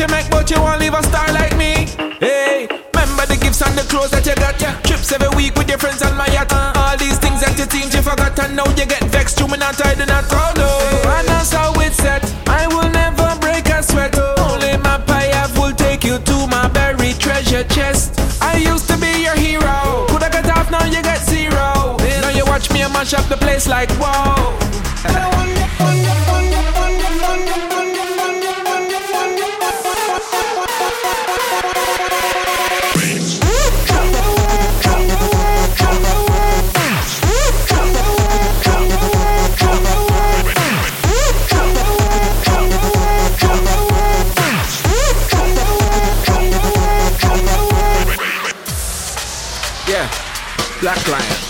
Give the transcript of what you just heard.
you make, but you won't leave a star like me. Hey, remember the gifts and the clothes that you got, yeah. Trips every week with your friends and my yacht. Uh, all these things that you think you forgot, and now you get vexed. You may not tired and knot, oh no. And that's how it's set. I will never break a sweat. Only my pie will take you to my buried treasure chest. I used to be your hero. Could I get off, now you get zero. Now you watch me and mash up the place like whoa. Black Lion.